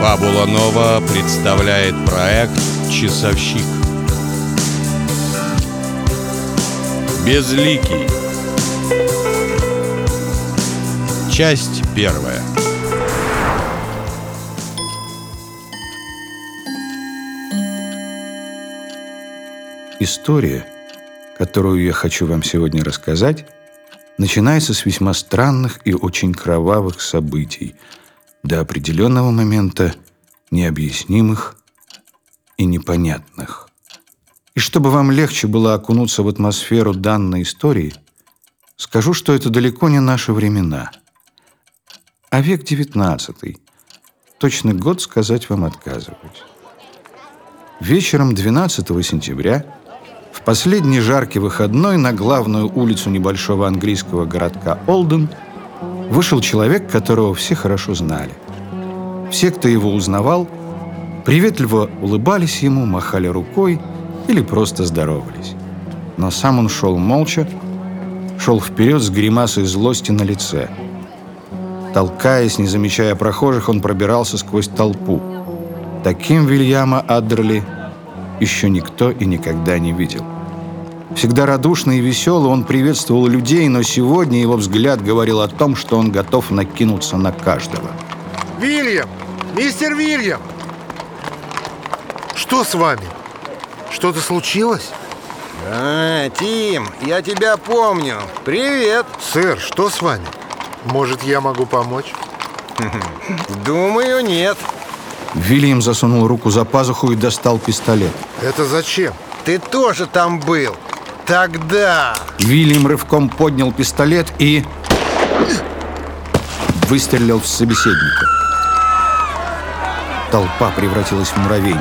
Фабула Нова представляет проект «Часовщик». Безликий. Часть первая. История, которую я хочу вам сегодня рассказать, начинается с весьма странных и очень кровавых событий, до определенного момента необъяснимых и непонятных. И чтобы вам легче было окунуться в атмосферу данной истории, скажу, что это далеко не наши времена, а век XIX. Точный год сказать вам отказываюсь. Вечером 12 сентября в последний жаркий выходной на главную улицу небольшого английского городка Олден вышел человек, которого все хорошо знали. Все, кто его узнавал, приветливо улыбались ему, махали рукой или просто здоровались. Но сам он шел молча, шел вперед с гримасой злости на лице. Толкаясь, не замечая прохожих, он пробирался сквозь толпу. Таким Вильяма Аддерли еще никто и никогда не видел. Всегда радушный и веселый, он приветствовал людей, но сегодня его взгляд говорил о том, что он готов накинуться на каждого. Вильям! Мистер Вильям! Что с вами? Что-то случилось? А, Тим, я тебя помню. Привет. Сэр, что с вами? Может, я могу помочь? Думаю, нет. Вильям засунул руку за пазуху и достал пистолет. Это зачем? Ты тоже там был. Тогда. Вильям рывком поднял пистолет и... Выстрелил в собеседника. Толпа превратилась в муравейник.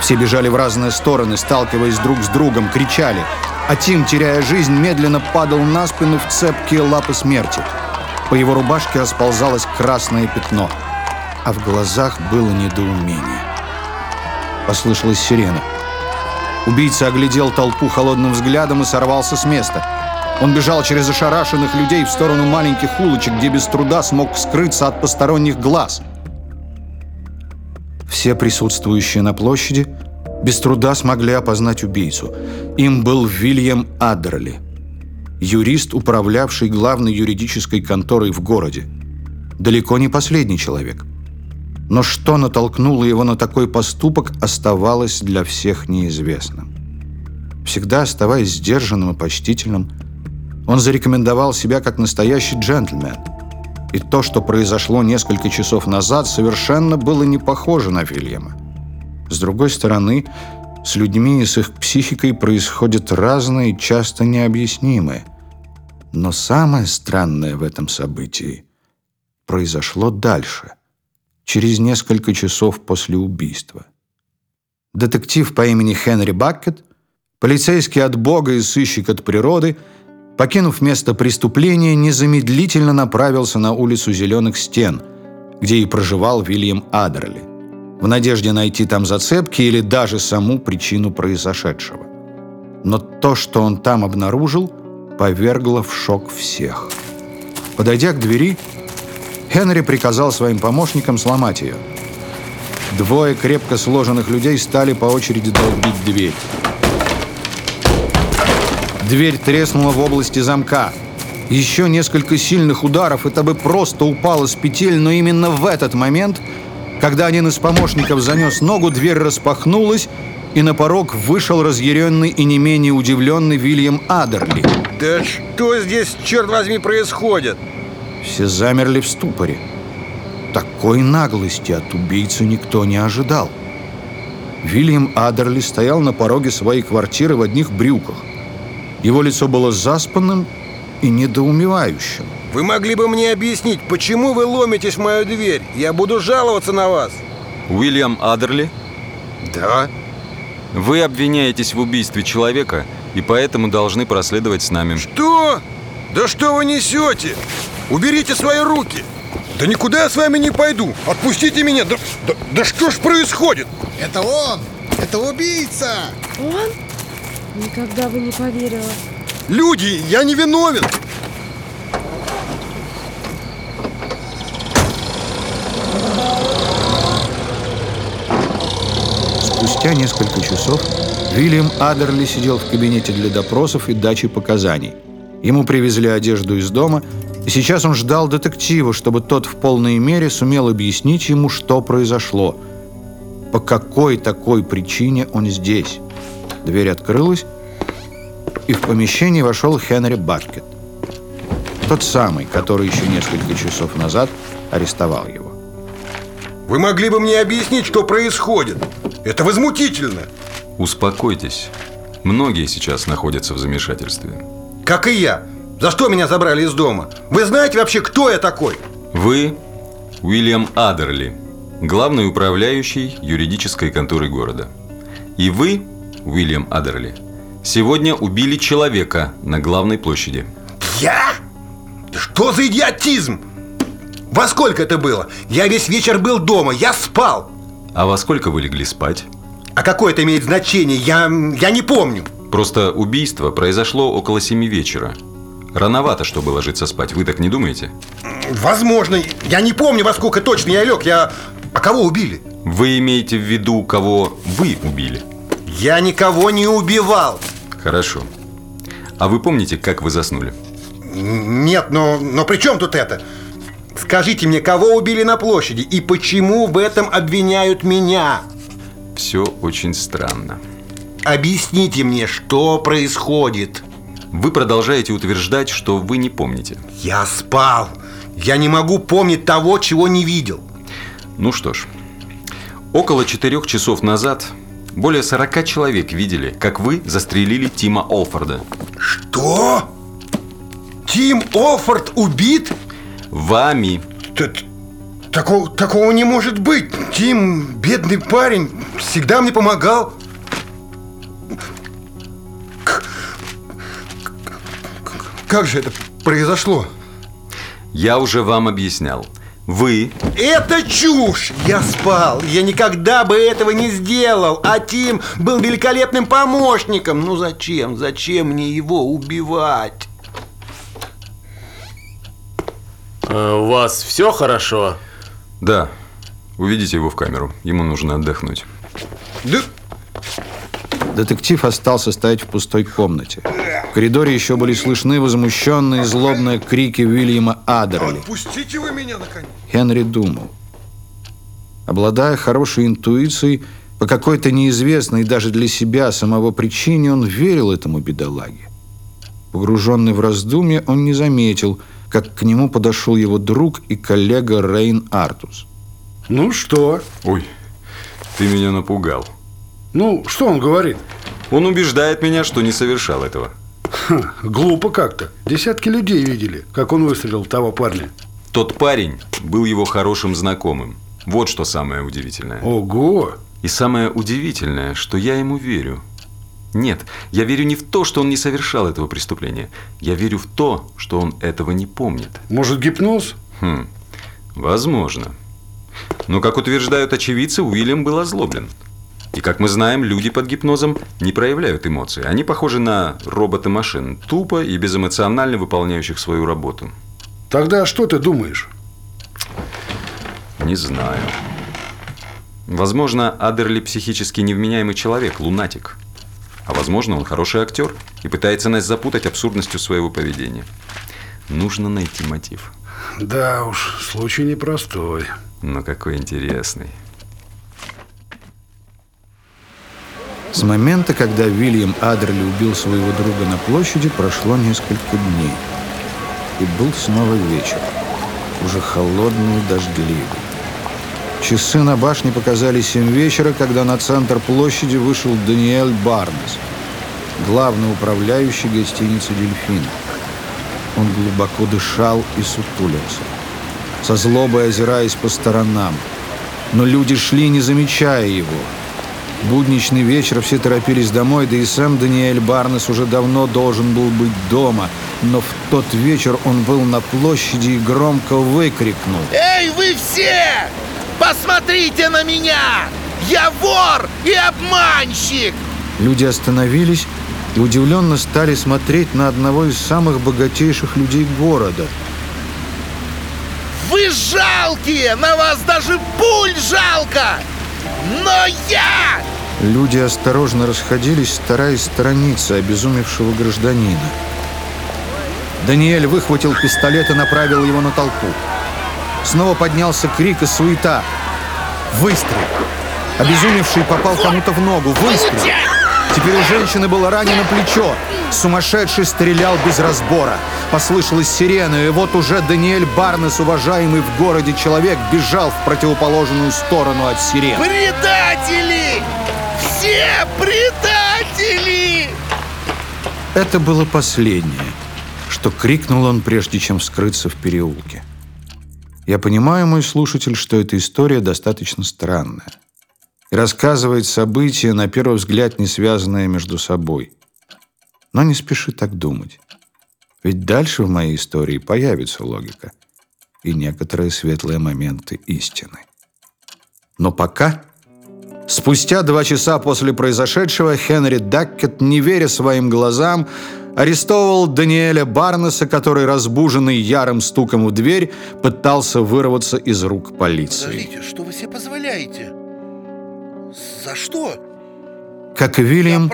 Все бежали в разные стороны, сталкиваясь друг с другом, кричали. А Тим, теряя жизнь, медленно падал на спину в цепкие лапы смерти. По его рубашке расползалось красное пятно, а в глазах было недоумение. Послышалась сирена. Убийца оглядел толпу холодным взглядом и сорвался с места. Он бежал через ошарашенных людей в сторону маленьких улочек, где без труда смог скрыться от посторонних глаз. Все присутствующие на площади без труда смогли опознать убийцу. Им был Вильям Аддерли, юрист, управлявший главной юридической конторой в городе. Далеко не последний человек. Но что натолкнуло его на такой поступок, оставалось для всех неизвестным. Всегда оставаясь сдержанным и почтительным, он зарекомендовал себя как настоящий джентльмен. И то, что произошло несколько часов назад, совершенно было не похоже на Вильяма. С другой стороны, с людьми и с их психикой происходят разные, часто необъяснимые. Но самое странное в этом событии произошло дальше, через несколько часов после убийства. Детектив по имени Хенри Баккет, полицейский от Бога и сыщик от природы – покинув место преступления, незамедлительно направился на улицу Зеленых Стен, где и проживал Вильям Адерли, в надежде найти там зацепки или даже саму причину произошедшего. Но то, что он там обнаружил, повергло в шок всех. Подойдя к двери, Хенри приказал своим помощникам сломать ее. Двое крепко сложенных людей стали по очереди долбить дверь. Дверь треснула в области замка. Еще несколько сильных ударов, это бы просто упало с петель, но именно в этот момент, когда один из помощников занес ногу, дверь распахнулась, и на порог вышел разъяренный и не менее удивленный Вильям Адерли. Да что здесь, черт возьми, происходит? Все замерли в ступоре. Такой наглости от убийцы никто не ожидал. Вильям Адерли стоял на пороге своей квартиры в одних брюках. Его лицо было заспанным и недоумевающим. Вы могли бы мне объяснить, почему вы ломитесь в мою дверь? Я буду жаловаться на вас. Уильям Адерли? Да. Вы обвиняетесь в убийстве человека и поэтому должны проследовать с нами. Что? Да что вы несете? Уберите свои руки! Да никуда я с вами не пойду! Отпустите меня! Да, да, да что ж происходит? Это он! Это убийца! Он? Никогда бы не поверила. Люди, я не виновен! Спустя несколько часов Вильям Адерли сидел в кабинете для допросов и дачи показаний. Ему привезли одежду из дома и сейчас он ждал детектива, чтобы тот в полной мере сумел объяснить ему, что произошло. По какой такой причине он здесь. Дверь открылась, и в помещение вошел Хенри Баккет. Тот самый, который еще несколько часов назад арестовал его. Вы могли бы мне объяснить, что происходит? Это возмутительно. Успокойтесь. Многие сейчас находятся в замешательстве. Как и я. За что меня забрали из дома? Вы знаете вообще, кто я такой? Вы Уильям Адерли, главный управляющий юридической конторы города. И вы, Уильям Адерли, сегодня убили человека на главной площади. Я? Что за идиотизм? Во сколько это было? Я весь вечер был дома, я спал. А во сколько вы легли спать? А какое это имеет значение? Я, я не помню. Просто убийство произошло около семи вечера. Рановато, чтобы ложиться спать. Вы так не думаете? Возможно. Я не помню, во сколько точно я лег. Я... А кого убили? Вы имеете в виду, кого вы убили? Я никого не убивал. Хорошо. А вы помните, как вы заснули? Нет, но, но при чем тут это? Скажите мне, кого убили на площади и почему в этом обвиняют меня? Все очень странно. Объясните мне, что происходит. Вы продолжаете утверждать, что вы не помните. Я спал. Я не могу помнить того, чего не видел. Ну что ж, около четырех часов назад более 40 человек видели, как вы застрелили Тима Олфорда. Что? Тим Олфорд убит? Вами. Т- Такого, такого не может быть. Тим, бедный парень, всегда мне помогал. Как же это произошло? Я уже вам объяснял. Вы Это чушь! Я спал. Я никогда бы этого не сделал. А Тим был великолепным помощником. Ну зачем? Зачем мне его убивать? А У вас все хорошо? Да, уведите его в камеру. Ему нужно отдохнуть. Да Детектив остался стоять в пустой комнате. В коридоре еще были слышны возмущенные злобные крики Уильяма Адерли. отпустите вы меня наконец. Хенри думал. Обладая хорошей интуицией, по какой-то неизвестной даже для себя самого причине он верил этому бедолаге. Погруженный в раздумья, он не заметил, как к нему подошел его друг и коллега Рейн Артус. Ну что? Ой, ты меня напугал. Ну, что он говорит? Он убеждает меня, что не совершал этого. Ха, глупо как-то. Десятки людей видели, как он выстрелил в того парня. Тот парень был его хорошим знакомым. Вот что самое удивительное. Ого! И самое удивительное, что я ему верю. Нет, я верю не в то, что он не совершал этого преступления. Я верю в то, что он этого не помнит. Может, гипноз? Хм, возможно. Но, как утверждают очевидцы, Уильям был озлоблен. И, как мы знаем, люди под гипнозом не проявляют эмоции. Они похожи на роботы-машин, тупо и безэмоционально выполняющих свою работу. Тогда что ты думаешь? Не знаю. Возможно, Адерли психически невменяемый человек, лунатик. А возможно, он хороший актер и пытается нас запутать абсурдностью своего поведения. Нужно найти мотив. Да уж, случай непростой. Но какой интересный. С момента, когда Уильям Адерли убил своего друга на площади, прошло несколько дней. И был снова вечер, уже холодный и дождливый. Часы на башне показали семь вечера, когда на центр площади вышел Даниэль Барнес, главный управляющий гостиницы «Дельфин». Он глубоко дышал и сутулился, со злобой озираясь по сторонам. Но люди шли, не замечая его. Будничный вечер, все торопились домой, да и сам Даниэль Барнес уже давно должен был быть дома. Но в тот вечер он был на площади и громко выкрикнул. Эй, вы все! Посмотрите на меня! Я вор и обманщик! Люди остановились и удивленно стали смотреть на одного из самых богатейших людей города. Вы жалкие! На вас даже пуль жалко! Но я! Люди осторожно расходились, стараясь сторониться обезумевшего гражданина. Даниэль выхватил пистолет и направил его на толпу. Снова поднялся крик и суета. Выстрел! Обезумевший попал кому-то в ногу. Выстрел! Теперь у женщины было ранено плечо. Сумасшедший стрелял без разбора. Послышалась сирена, и вот уже Даниэль Барнес, уважаемый в городе человек, бежал в противоположную сторону от сирен. Предатели! Все предатели! Это было последнее, что крикнул он, прежде чем скрыться в переулке. Я понимаю, мой слушатель, что эта история достаточно странная. И рассказывает события, на первый взгляд, не связанные между собой. Но не спеши так думать. Ведь дальше в моей истории появится логика и некоторые светлые моменты истины. Но пока, спустя два часа после произошедшего, Хенри Даккет, не веря своим глазам, арестовывал Даниэля Барнеса, который, разбуженный ярым стуком в дверь, пытался вырваться из рук полиции. Подождите, что вы себе позволяете? За что? Как и Вильям.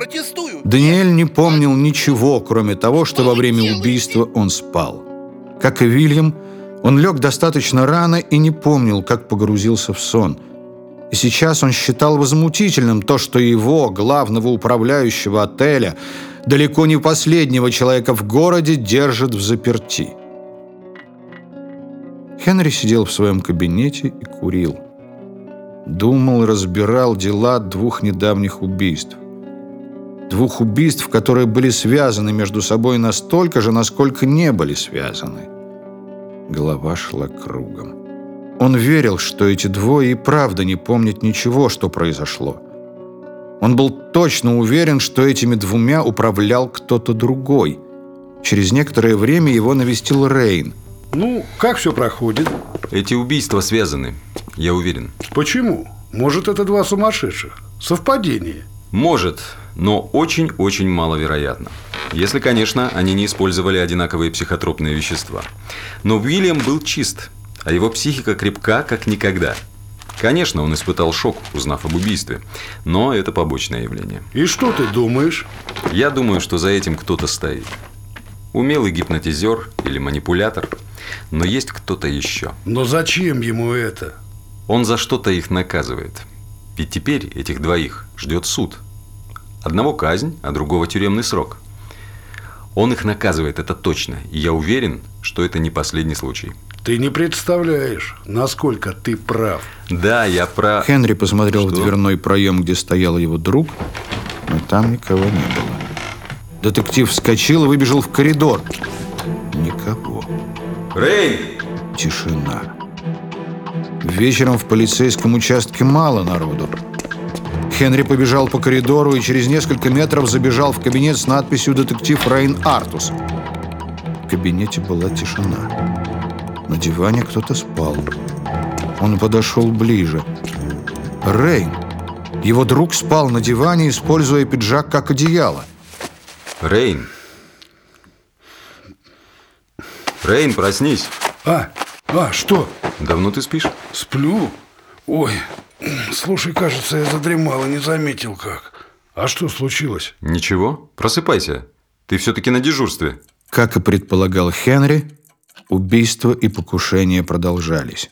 Даниэль не помнил ничего, кроме того, что во время убийства он спал. Как и Вильям, он лег достаточно рано и не помнил, как погрузился в сон. И сейчас он считал возмутительным то, что его, главного управляющего отеля, далеко не последнего человека в городе, держат в заперти. Хенри сидел в своем кабинете и курил. Думал, разбирал дела двух недавних убийств. Двух убийств, которые были связаны между собой настолько же, насколько не были связаны. Голова шла кругом. Он верил, что эти двое и правда не помнят ничего, что произошло. Он был точно уверен, что этими двумя управлял кто-то другой. Через некоторое время его навестил Рейн. Ну, как все проходит? Эти убийства связаны, я уверен. Почему? Может, это два сумасшедших? Совпадение. Может, но очень-очень маловероятно. Если, конечно, они не использовали одинаковые психотропные вещества. Но Уильям был чист, а его психика крепка, как никогда. Конечно, он испытал шок, узнав об убийстве, но это побочное явление. И что ты думаешь? Я думаю, что за этим кто-то стоит. Умелый гипнотизер или манипулятор, но есть кто-то еще. Но зачем ему это? Он за что-то их наказывает. Ведь теперь этих двоих ждет суд. Одного казнь, а другого тюремный срок. Он их наказывает, это точно. И я уверен, что это не последний случай. Ты не представляешь, насколько ты прав. Да, я про... Хенри посмотрел в Что? дверной проем, где стоял его друг, но там никого не было. Детектив вскочил и выбежал в коридор. Никого. Рейн! Тишина. Вечером в полицейском участке мало народу. Хенри побежал по коридору и через несколько метров забежал в кабинет с надписью «Детектив Рейн Артус». В кабинете была тишина. На диване кто-то спал. Он подошел ближе. Рейн. Его друг спал на диване, используя пиджак как одеяло. Рейн! Рейн, проснись! А, а, что? Давно ты спишь? Сплю? Ой, слушай, кажется, я задремал и не заметил как. А что случилось? Ничего, просыпайся. Ты все-таки на дежурстве. Как и предполагал Хенри, убийства и покушения продолжались.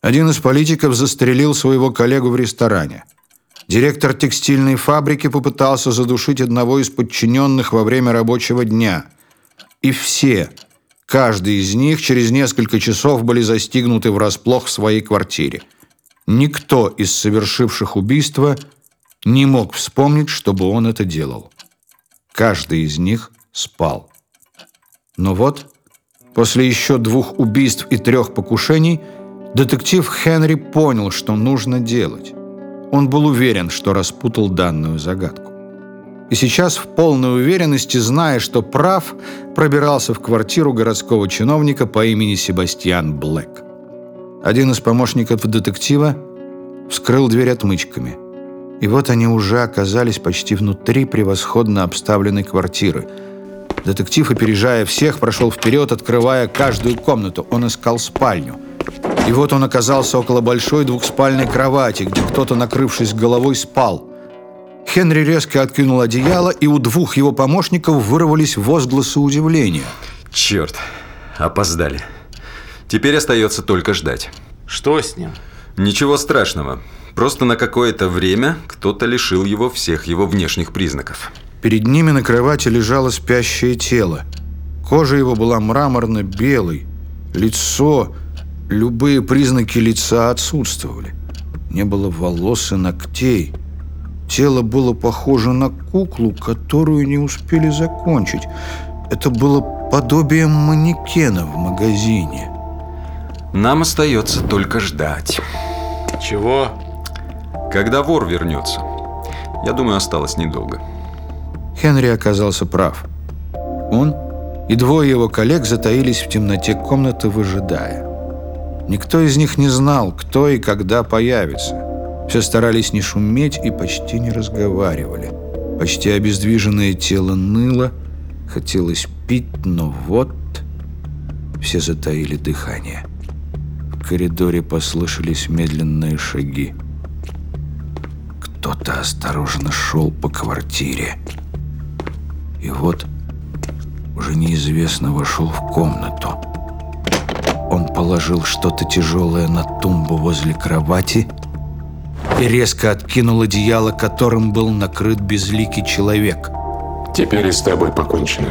Один из политиков застрелил своего коллегу в ресторане. Директор текстильной фабрики попытался задушить одного из подчиненных во время рабочего дня. И все, каждый из них через несколько часов были застигнуты врасплох в своей квартире. Никто из совершивших убийство не мог вспомнить, чтобы он это делал. Каждый из них спал. Но вот, после еще двух убийств и трех покушений, детектив Хенри понял, что нужно делать. Он был уверен, что распутал данную загадку. И сейчас в полной уверенности, зная, что прав, пробирался в квартиру городского чиновника по имени Себастьян Блэк. Один из помощников детектива вскрыл дверь отмычками. И вот они уже оказались почти внутри превосходно обставленной квартиры. Детектив, опережая всех, прошел вперед, открывая каждую комнату. Он искал спальню. И вот он оказался около большой двухспальной кровати, где кто-то, накрывшись головой, спал. Хенри резко откинул одеяло, и у двух его помощников вырвались возгласы удивления. Черт, опоздали. Теперь остается только ждать. Что с ним? Ничего страшного. Просто на какое-то время кто-то лишил его всех его внешних признаков. Перед ними на кровати лежало спящее тело. Кожа его была мраморно-белой. Лицо, любые признаки лица отсутствовали. Не было волос и ногтей. Тело было похоже на куклу, которую не успели закончить. Это было подобием манекена в магазине. Нам остается только ждать. Чего? Когда вор вернется. Я думаю, осталось недолго. Хенри оказался прав. Он и двое его коллег затаились в темноте комнаты, выжидая. Никто из них не знал, кто и когда появится. Все старались не шуметь и почти не разговаривали. Почти обездвиженное тело ныло, хотелось пить, но вот все затаили дыхание. В коридоре послышались медленные шаги. Кто-то осторожно шел по квартире. И вот уже неизвестно вошел в комнату. Он положил что-то тяжелое на тумбу возле кровати и резко откинул одеяло, которым был накрыт безликий человек. Теперь и с тобой покончено.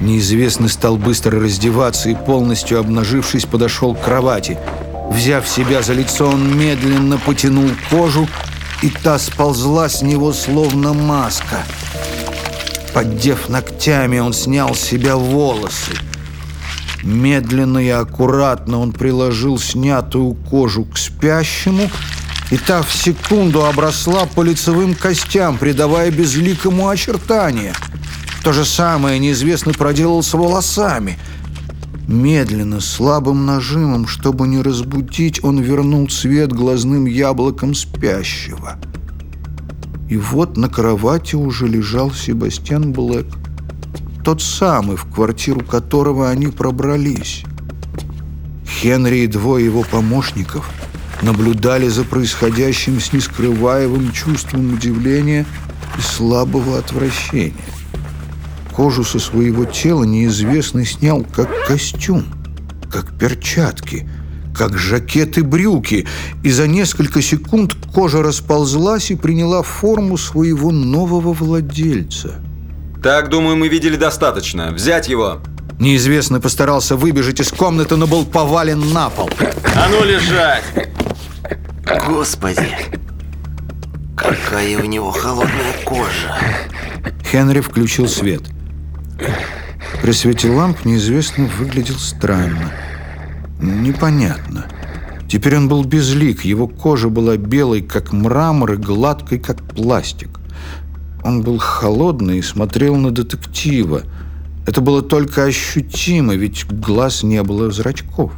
Неизвестный стал быстро раздеваться и, полностью обнажившись, подошел к кровати. Взяв себя за лицо, он медленно потянул кожу, и та сползла с него, словно маска. Поддев ногтями, он снял с себя волосы. Медленно и аккуратно он приложил снятую кожу к спящему, и та в секунду обросла по лицевым костям, придавая безликому очертания. То же самое неизвестный проделал с волосами. Медленно, слабым нажимом, чтобы не разбудить, он вернул цвет глазным яблоком спящего. И вот на кровати уже лежал Себастьян Блэк. Тот самый, в квартиру которого они пробрались. Хенри и двое его помощников наблюдали за происходящим с нескрываемым чувством удивления и слабого отвращения. Кожу со своего тела неизвестный снял как костюм, как перчатки, как жакет и брюки, и за несколько секунд кожа расползлась и приняла форму своего нового владельца. Так, думаю, мы видели достаточно. Взять его. Неизвестный постарался выбежать из комнаты, но был повален на пол. А ну лежать! Господи, какая у него холодная кожа. Хенри включил свет. При свете ламп неизвестный выглядел странно. Непонятно. Теперь он был безлик, его кожа была белой, как мрамор, и гладкой, как пластик. Он был холодный и смотрел на детектива. Это было только ощутимо, ведь глаз не было зрачков.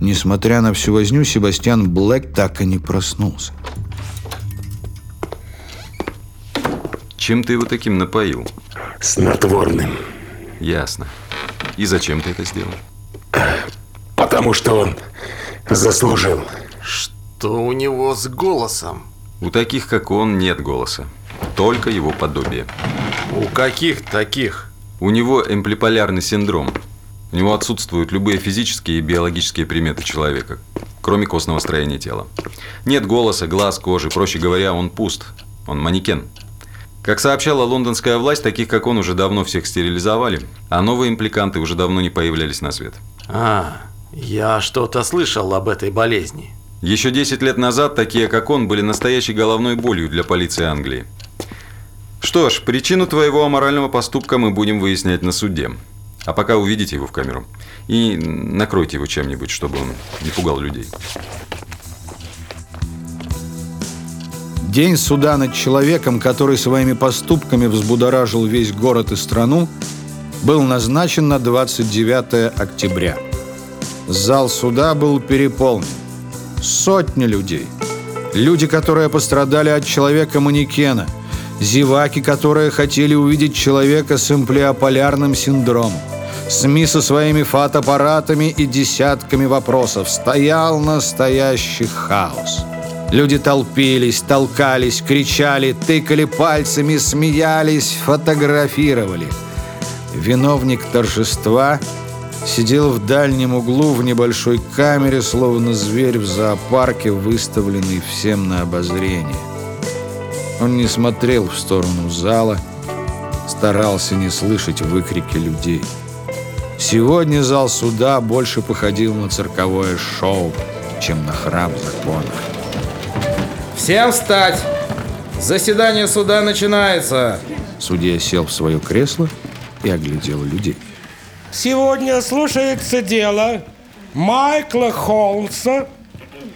Несмотря на всю возню, Себастьян Блэк так и не проснулся. Чем ты его таким напоил? Снотворным. Ясно. И зачем ты это сделал? Потому что он заслужил. Что у него с голосом? У таких, как он, нет голоса. Только его подобие. У каких таких? У него эмплиполярный синдром. У него отсутствуют любые физические и биологические приметы человека, кроме костного строения тела. Нет голоса, глаз, кожи. Проще говоря, он пуст. Он манекен. Как сообщала лондонская власть, таких как он уже давно всех стерилизовали, а новые импликанты уже давно не появлялись на свет. А, я что-то слышал об этой болезни. Еще 10 лет назад такие, как он, были настоящей головной болью для полиции Англии. Что ж, причину твоего аморального поступка мы будем выяснять на суде. А пока увидите его в камеру. И накройте его чем-нибудь, чтобы он не пугал людей. День суда над человеком, который своими поступками взбудоражил весь город и страну, был назначен на 29 октября. Зал суда был переполнен. Сотни людей. Люди, которые пострадали от человека-манекена. Зеваки, которые хотели увидеть человека с эмплеополярным синдромом. СМИ со своими фотоаппаратами и десятками вопросов. Стоял настоящий хаос. Люди толпились, толкались, кричали, тыкали пальцами, смеялись, фотографировали. Виновник торжества сидел в дальнем углу в небольшой камере, словно зверь в зоопарке, выставленный всем на обозрение. Он не смотрел в сторону зала, старался не слышать выкрики людей. Сегодня зал суда больше походил на цирковое шоу, чем на храм закона. Всем встать! Заседание суда начинается! Судья сел в свое кресло и оглядел людей. Сегодня слушается дело Майкла Холмса,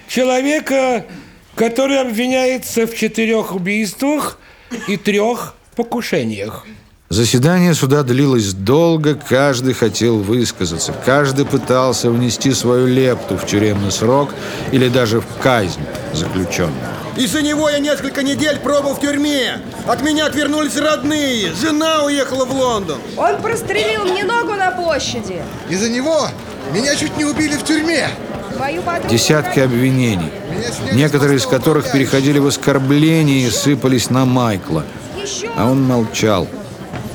человека, который обвиняется в четырех убийствах и трех покушениях. Заседание суда длилось долго, каждый хотел высказаться, каждый пытался внести свою лепту в тюремный срок или даже в казнь заключенного. Из-за него я несколько недель пробыл в тюрьме. От меня отвернулись родные. Жена уехала в Лондон. Он прострелил мне ногу на площади. Из-за него меня чуть не убили в тюрьме. Десятки обвинений, некоторые из которых переходили в оскорбления и сыпались на Майкла. А он молчал.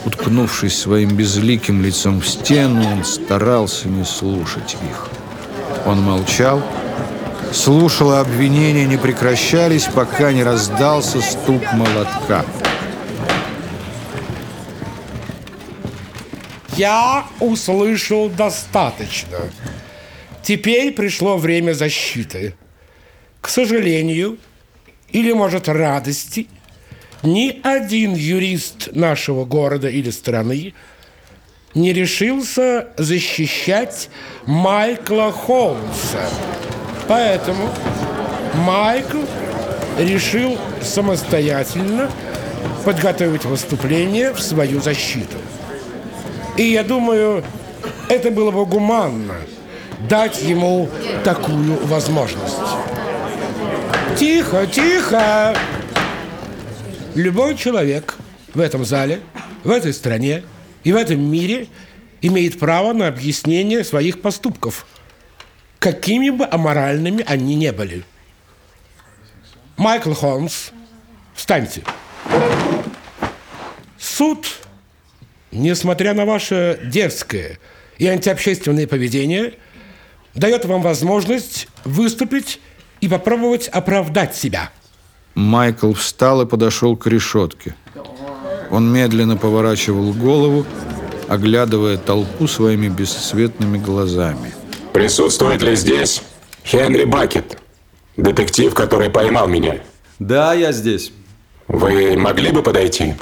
Уткнувшись своим безликим лицом в стену, он старался не слушать их. Он молчал, слушал, а обвинения не прекращались, пока не раздался стук молотка. Я услышал достаточно. Теперь пришло время защиты. К сожалению, или, может, радости, ни один юрист нашего города или страны не решился защищать Майкла Холмса. Поэтому Майкл решил самостоятельно подготовить выступление в свою защиту. И я думаю, это было бы гуманно дать ему такую возможность. Тихо, тихо! Любой человек в этом зале, в этой стране и в этом мире имеет право на объяснение своих поступков, какими бы аморальными они не были. Майкл Холмс, встаньте. Суд, несмотря на ваше дерзкое и антиобщественное поведение, дает вам возможность выступить и попробовать оправдать себя – Майкл встал и подошел к решетке. Он медленно поворачивал голову, оглядывая толпу своими бесцветными глазами. Присутствует ли здесь Хенри Бакет, детектив, который поймал меня? Да, я здесь. Вы могли бы подойти?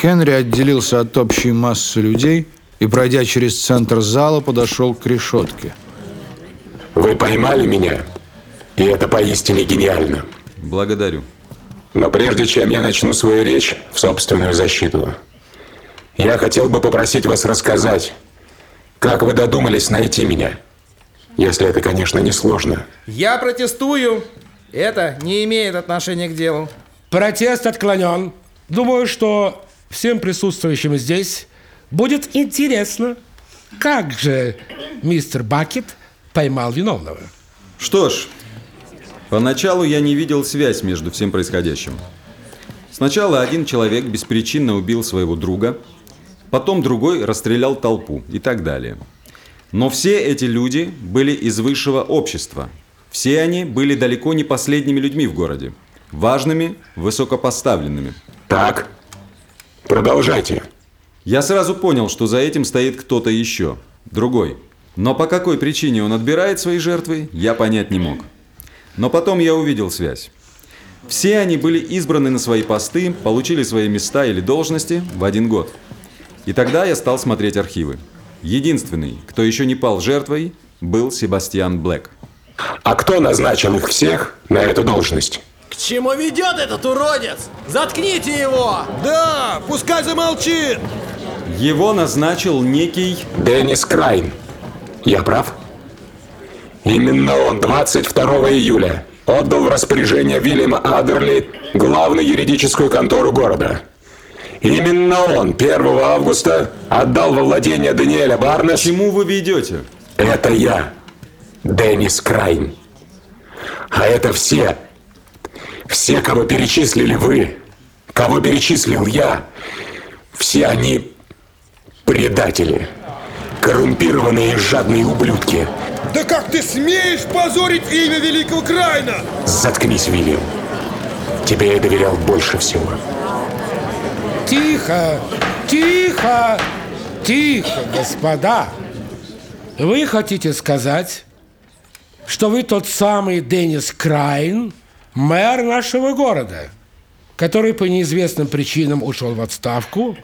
Хенри отделился от общей массы людей и, пройдя через центр зала, подошел к решетке. Вы поймали меня, и это поистине гениально. Благодарю. Но прежде чем я начну свою речь в собственную защиту, я хотел бы попросить вас рассказать, как вы додумались найти меня. Если это, конечно, не сложно. Я протестую. Это не имеет отношения к делу. Протест отклонен. Думаю, что всем присутствующим здесь будет интересно, как же мистер Бакет поймал виновного. Что ж, Поначалу я не видел связь между всем происходящим. Сначала один человек беспричинно убил своего друга, потом другой расстрелял толпу и так далее. Но все эти люди были из высшего общества. Все они были далеко не последними людьми в городе. Важными, высокопоставленными. Так, продолжайте. Я сразу понял, что за этим стоит кто-то еще, другой. Но по какой причине он отбирает свои жертвы, я понять не мог. Но потом я увидел связь. Все они были избраны на свои посты, получили свои места или должности в один год. И тогда я стал смотреть архивы. Единственный, кто еще не пал жертвой, был Себастьян Блэк. А кто назначил их всех на эту должность? К чему ведет этот уродец? Заткните его! Да, пускай замолчит! Его назначил некий... Деннис Крайн. Я прав? Именно он 22 июля отдал в распоряжение Вильяма Адерли главную юридическую контору города. Именно он 1 августа отдал во владение Даниэля Барнес... Чему вы ведете? Это я, Деннис Крайн. А это все, Все, кого перечислили вы, кого перечислил я, все они предатели, коррумпированные и жадные ублюдки. Да как ты смеешь позорить имя великого Крайна? Заткнись, Вильям. Тебе я доверял больше всего. Тихо, тихо, тихо, господа. Вы хотите сказать, что вы тот самый Деннис Крайн, мэр нашего города, который по неизвестным причинам ушел в отставку,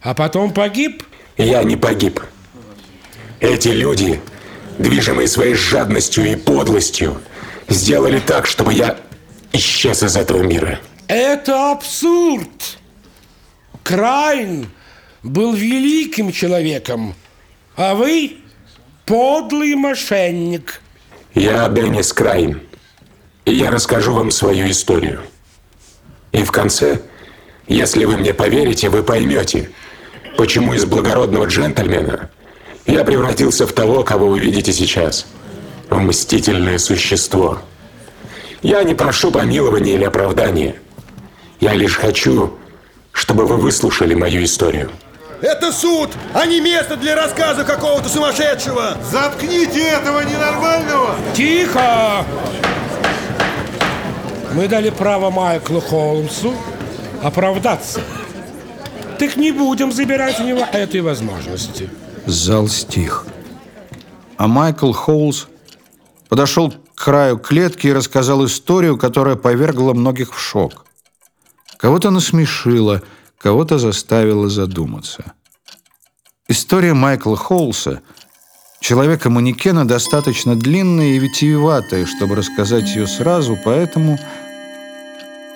а потом погиб? Я не погиб. Эти люди, движимые своей жадностью и подлостью, сделали так, чтобы я исчез из этого мира. Это абсурд! Крайн был великим человеком, а вы подлый мошенник. Я Деннис Крайн, и я расскажу вам свою историю. И в конце, если вы мне поверите, вы поймете, почему из благородного джентльмена я превратился в того, кого вы видите сейчас, в мстительное существо. Я не прошу помилования или оправдания. Я лишь хочу, чтобы вы выслушали мою историю. Это суд, а не место для рассказа какого-то сумасшедшего! Заткните этого ненормального! Тихо! Мы дали право Майклу Холмсу оправдаться. Так не будем забирать у него этой возможности. Зал стих. А Майкл Хоулс подошел к краю клетки и рассказал историю, которая повергла многих в шок. Кого-то насмешила, кого-то заставила задуматься. История Майкла Хоулса, человека-манекена, достаточно длинная и витиеватая, чтобы рассказать ее сразу, поэтому,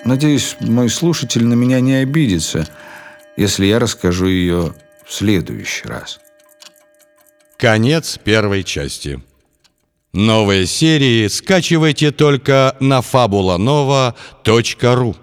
надеюсь, мой слушатель на меня не обидится, если я расскажу ее в следующий раз. Конец первой части. Новые серии скачивайте только на fabulanova.ru